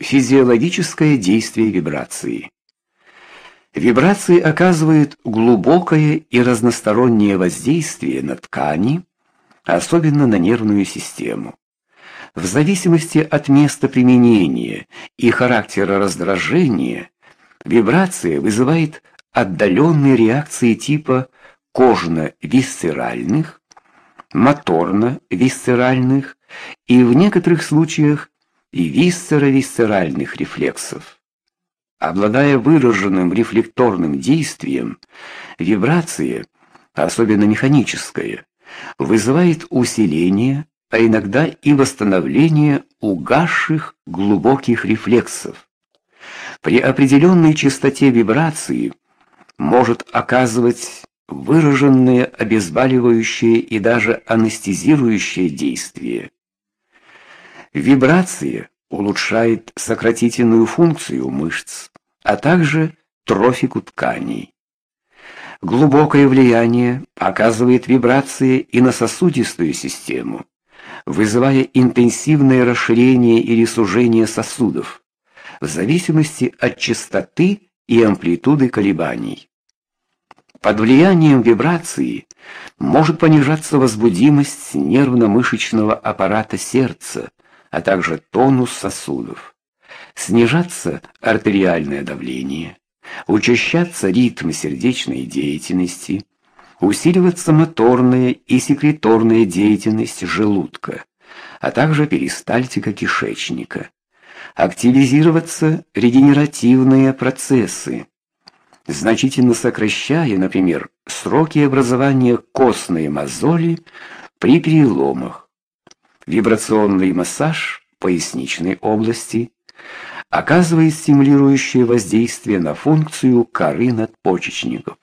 Физиологическое действие вибрации. Вибрации оказывают глубокое и разностороннее воздействие на ткани, особенно на нервную систему. В зависимости от места применения и характера раздражения, вибрация вызывает отдаленные реакции типа кожно-висцеральных, моторно-висцеральных и в некоторых случаях и висцеровисцеральных рефлексов. Обладая выраженным рефлекторным действием, вибрация, особенно механическая, вызывает усиление, а иногда и восстановление угасших глубоких рефлексов. При определенной частоте вибрации может оказывать выраженное обезболивающее и даже анестезирующее действие. Вибрация улучшает сократительную функцию мышц, а также трофику тканей. Глубокое влияние оказывает вибрация и на сосудистую систему, вызывая интенсивное расширение или сужение сосудов в зависимости от частоты и амплитуды колебаний. Под влиянием вибрации может понижаться возбудимость нервно-мышечного аппарата сердца, а также тонус сосудов, снижаться артериальное давление, учащаться ритм сердечной деятельности, усиливаться моторная и секреторная деятельность желудка, а также перистальтика кишечника, активизироваться регенеративные процессы, значительно сокращая, например, сроки образования костной мозоли при переломах, Вибрационный массаж поясничной области оказывает стимулирующее воздействие на функцию коры надпочечников.